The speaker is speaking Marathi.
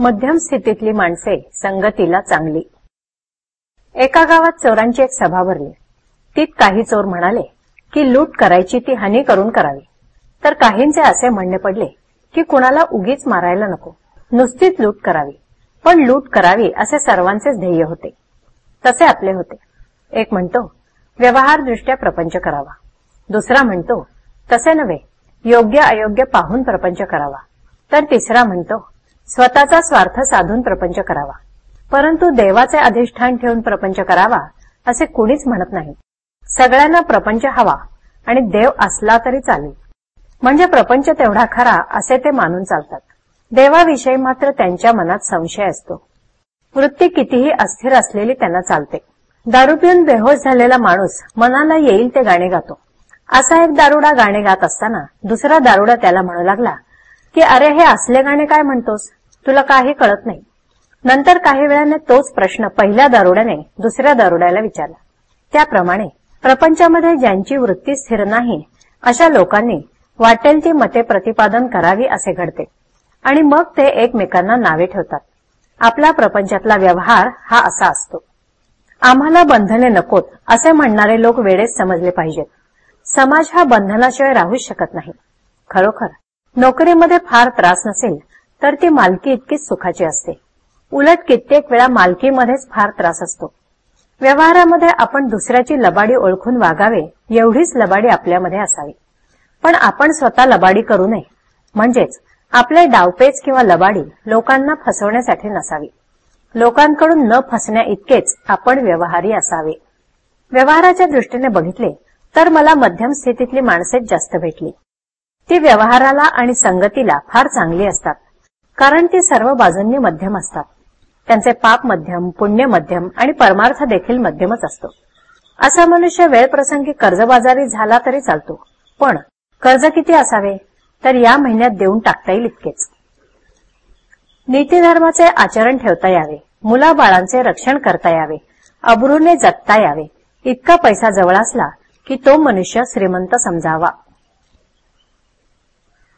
मध्यम स्थितीतली माणसे संगतीला चांगली. एका गावात चोरांची एक सभा भरली. तीत काही चोर म्हणाले की लूट करायची ती हानी करून करावी. तर काहींचे असे म्हणणे पडले की कुणाला उगीच मारायला नको. नुसतीच लूट करावी. पण लूट करावी असे सर्वांचेच ध्येय होते. तसे आपले होते. एक म्हणतो व्यवहार दृष्ट्या प्रपंच करावा. दुसरा म्हणतो तसे नव्हे योग्य अयोग्य पाहून प्रपंच करावा. तर तिसरा म्हणतो स्वतःचा स्वार्थ साधून प्रपंच करावा. परंतु देवाचे अधिष्ठान ठेवून प्रपंच करावा असे कुणीच म्हणत नाही. सगळ्यांना प्रपंच हवा आणि देव असला तरी चालेल. म्हणजे प्रपंच तेवढा खरा असे ते मानून चालतात. देवाविषयी मात्र त्यांच्या मनात संशय असतो. वृत्ती कितीही अस्थिर असलेली त्यांना चालते. दारू पिऊन बेहोश झालेला माणूस मनाला येईल ते गाणे गातो. असा एक दारुडा गाणे गात असताना दुसरा दारुडा त्याला म्हणू लागला की अरे हे असले गाणे काय म्हणतोस? तुला काही कळत नाही. नंतर काही वेळाने तोच प्रश्न पहिल्या दारुड्याने दुसऱ्या दारुड्याला विचारला. त्याप्रमाणे प्रपंचामध्ये ज्यांची वृत्ती स्थिर नाही अशा लोकांनी वाटेल ती मते प्रतिपादन करावी असे घडते. आणि मग ते एकमेकांना नावे ठेवतात. आपला प्रपंचातला व्यवहार हा असा असतो. आम्हाला बंधने नकोत असे म्हणणारे लोक वेळेत समजले पाहिजेत. समाज हा बंधनाशिवाय राहूच शकत नाही. खरोखर नोकरीमध्ये फार त्रास नसेल तर ती मालकी इतकीच सुखाची असते. उलट कित्येक वेळा मालकीमध्येच फार त्रास असतो. व्यवहारामध्ये आपण दुसऱ्याची लबाडी ओळखून वागावे एवढीच लबाडी आपल्यामध्ये असावी. पण आपण स्वतः लबाडी करू नये. म्हणजेच आपले डावपेच किंवा लबाडी लोकांना फसवण्यासाठी नसावी. लोकांकडून न फसण्या इतकेच आपण व्यवहारी असावे. व्यवहाराच्या दृष्टीने बघितले तर मला मध्यम स्थितीतली माणसेच जास्त भेटली. ती व्यवहाराला आणि संगतीला फार चांगली असतात. कारण ते सर्व बाजूंनी मध्यम असतात. त्यांचे पाप मध्यम पुण्य मध्यम आणि परमार्थ देखील मध्यमच असतो. असा मनुष्य वेळप्रसंगी कर्जबाजारी झाला तरी चालतो. पण कर्ज किती असावे? तर या महिन्यात देऊन टाकता येईल इतकेच. नीतीधर्माचे आचरण ठेवता यावे. मुलाबाळांचे रक्षण करता यावे. अब्रूने जगता यावे. इतका पैसा जवळ असला की तो मनुष्य श्रीमंत समजावा.